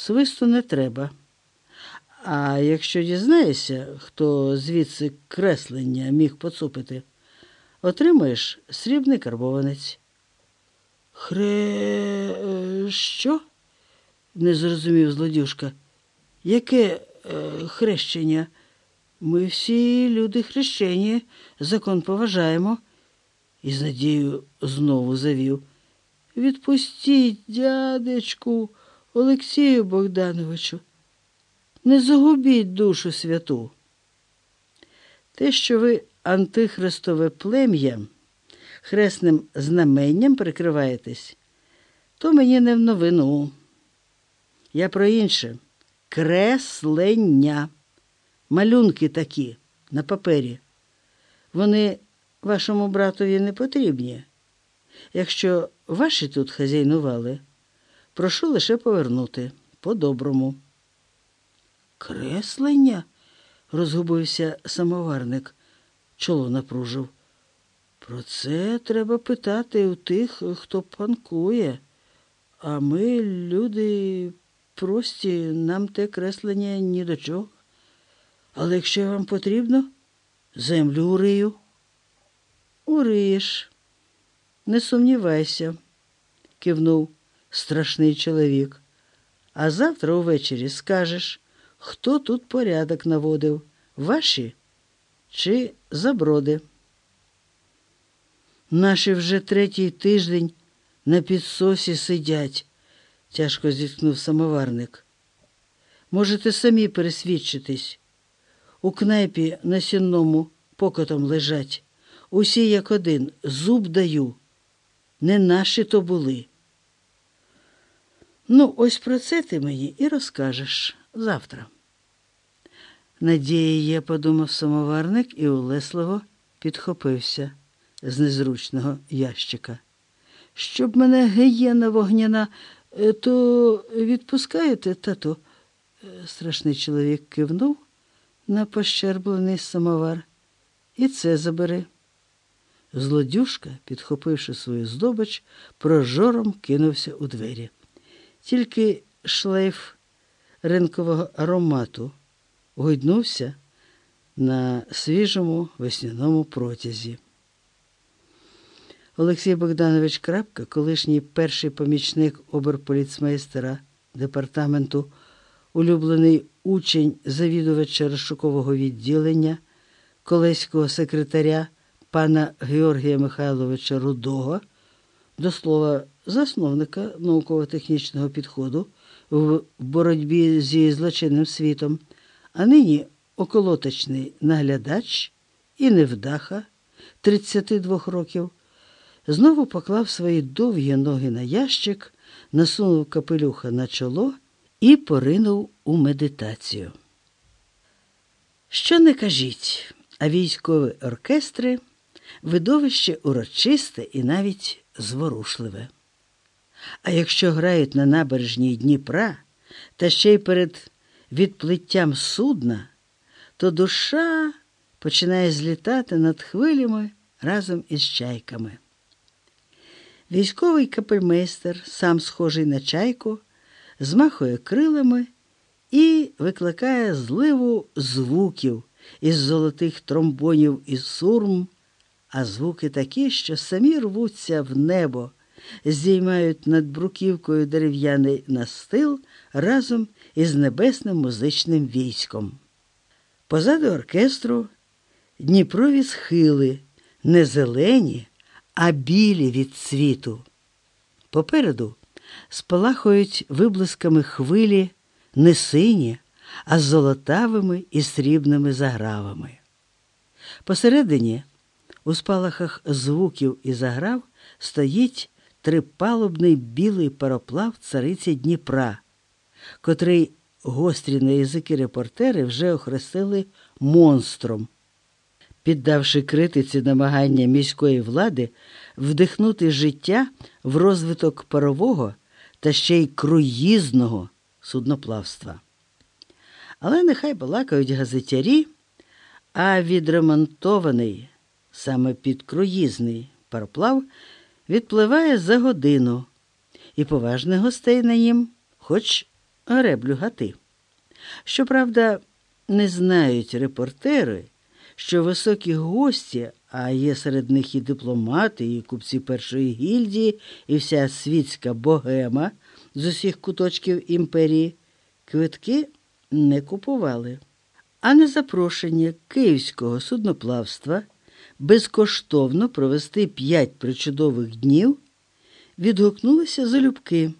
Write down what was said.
Свисту не треба. А якщо дізнаєшся, хто звідси креслення міг поцупити, отримаєш срібний карбованець. Хре. е, що? не зрозумів злодюшка. Яке е, хрещення? Ми всі люди хрещені, закон поважаємо. І з надією знову завів. Відпустіть, дядечку, Олексію Богдановичу. Не загубіть душу святу. Те, що ви антихристове плем'я хресним знаменням прикриваєтесь, то мені не в новину. Я про інше. Креслення. Малюнки такі на папері. Вони вашому братові не потрібні. Якщо ваші тут хазяйнували, прошу лише повернути по-доброму. Креслення? розгубився самоварник, чоло напружив. Про це треба питати у тих, хто панкує. А ми, люди прості, нам те креслення ні до чого. Але якщо вам потрібно, землю урию. Уриєш. Не сумнівайся, кивнув страшний чоловік. А завтра увечері скажеш, хто тут порядок наводив, ваші чи заброди. Наші вже третій тиждень на підсосі сидять, тяжко зіткнув самоварник. Можете самі пересвідчитись. У кнайпі на сінному покотом лежать. Усі як один, зуб даю. Не наші то були. Ну, ось про це ти мені і розкажеш завтра. Надія є, подумав самоварник і улесливо підхопився з незручного ящика. Щоб мене гієна вогняна, е, то відпускаєте, тато? Е, Страшний чоловік кивнув на пощерблений самовар. І це забери. Злодюшка, підхопивши свою здобич, прожором кинувся у двері. Тільки шлейф ринкового аромату гойднувся на свіжому весняному протязі. Олексій Богданович Крапка, колишній перший помічник оберполіцмейстера департаменту, улюблений учень завідувача розшукового відділення, колеського секретаря пана Георгія Михайловича Рудого, до слова, засновника науково-технічного підходу в боротьбі зі злочинним світом, а нині околоточний наглядач і невдаха 32 років, знову поклав свої довгі ноги на ящик, насунув капелюха на чоло і поринув у медитацію. Що не кажіть, а військові оркестри видовище урочисте і навіть зворушливе. А якщо грають на набережній Дніпра та ще й перед відплиттям судна, то душа починає злітати над хвилями разом із чайками. Військовий капельмейстер, сам схожий на чайку, змахує крилами і викликає зливу звуків із золотих тромбонів і сурм, а звуки такі, що самі рвуться в небо, здіймають над бруківкою дерев'яний настил разом із небесним музичним військом. Позаду оркестру Дніпрові схили не зелені, а білі від світу. Попереду спалахують виблисками хвилі не сині, а з золотавими і срібними загравами. Посередині, у спалахах звуків і заграв, стоїть трипалубний білий пароплав цариці Дніпра, котрий гострі на язики репортери вже охрестили монстром. Піддавши критиці намагання міської влади вдихнути життя в розвиток парового та ще й круїзного судноплавства. Але нехай балакають газетярі, а відремонтований саме підкруїзний пароплав відпливає за годину, і поважних гостей на нім хоч греблю гати. Щоправда, не знають репортери, що високі гості, а є серед них і дипломати, і купці першої гільдії, і вся світська богема з усіх куточків імперії, квитки не купували. А на запрошення київського судноплавства безкоштовно провести п'ять причудових днів відгукнулися залюбки.